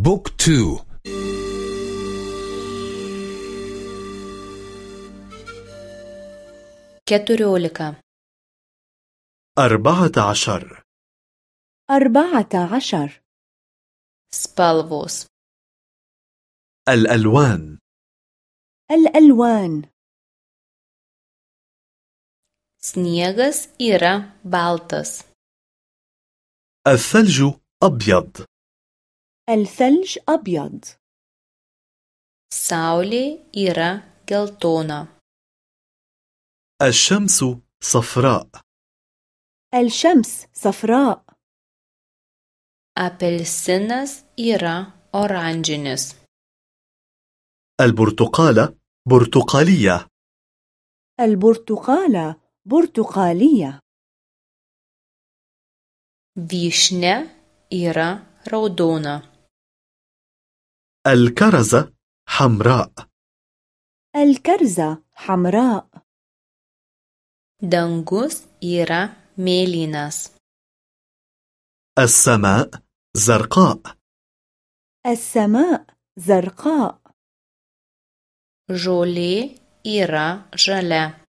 بوك تو. keturiolika أربعة عشر. أربعة عشر. spalvos الألوان. الألوان. sniegas yra baltas الثلج أبيض. الثلج أبيض. saulė yra geltona الشمس صفراء. الشمس صفراء. apelsinas yra oranžinis البرتقالة برتقالية. البرتقالة برتقالية. vyšnia yra raudona الكرزة حمراء. الكرزة حمراء. dangus yra mėlynas السماء زرقاء. السماء زرقاء. žolė yra žalia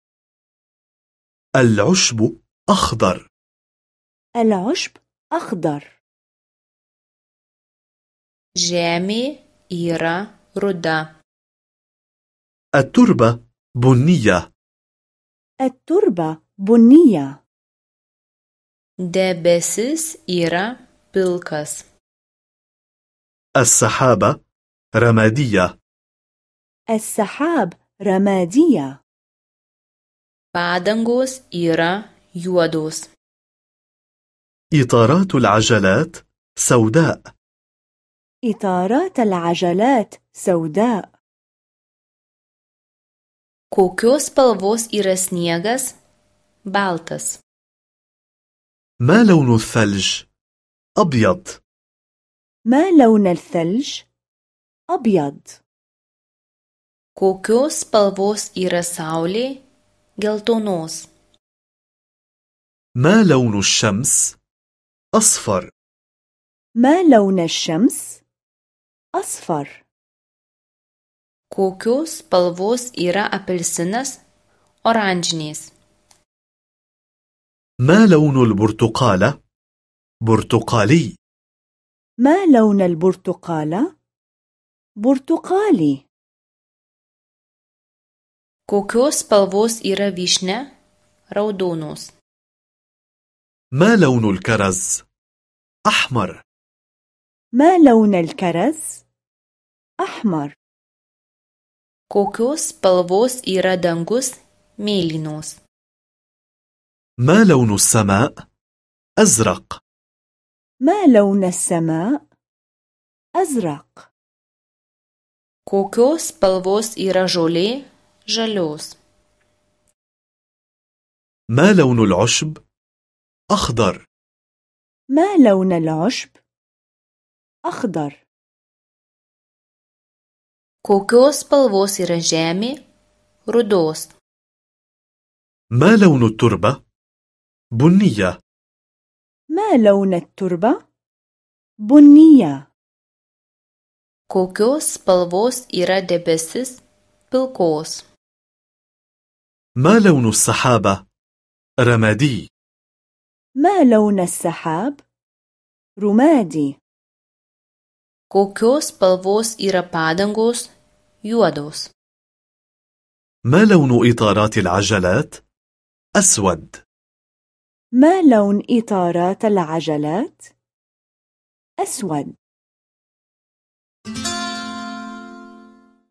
العشب أخضر. العشب أخضر. žemė yra ruda التربة بنية. التربة بنية. debesis yra pilkas السحابة رمادية. السحاب رمادية. padangos yra juodos إطارات العجلات سوداء. إطارات العجلات سوداء kokios spalvos yra sniegas baltas ما لون الثلج؟ أبيض ما لون الثلج؟ أبيض kokios spalvos yra saulė geltonos ما لون الشمس؟ أصفر ما لون الشمس؟ أصفر kokios spalvos yra apelsinas oranžinės ما لون البرتقالة؟ برتقالي ما لون البرتقالة؟ برتقالي kokios spalvos yra vyšnia؟ raudonos ما لون الكرز؟ أحمر ما لون الكرز؟ أحمر kokios spalvos yra dangus mėlynos ما لون السماء؟ أزرق ما لون السماء؟ أزرق kokios spalvos yra žolė žalios ما لون العشب؟ أخضر ما لون العشب؟ أخضر. Kokios spalvos yra žemė? Rudos. ما لون التربة؟ بنية. ما لون التربة؟ بنية. Kokios spalvos yra debesis? Pilkos. ما لون السحابة؟ رمادي. ما لون السحاب؟ رمادي. Kokios spalvos yra padangos juodos ما لون إطارات العجلات؟ أسود ما لون إطارات العجلات؟ أسود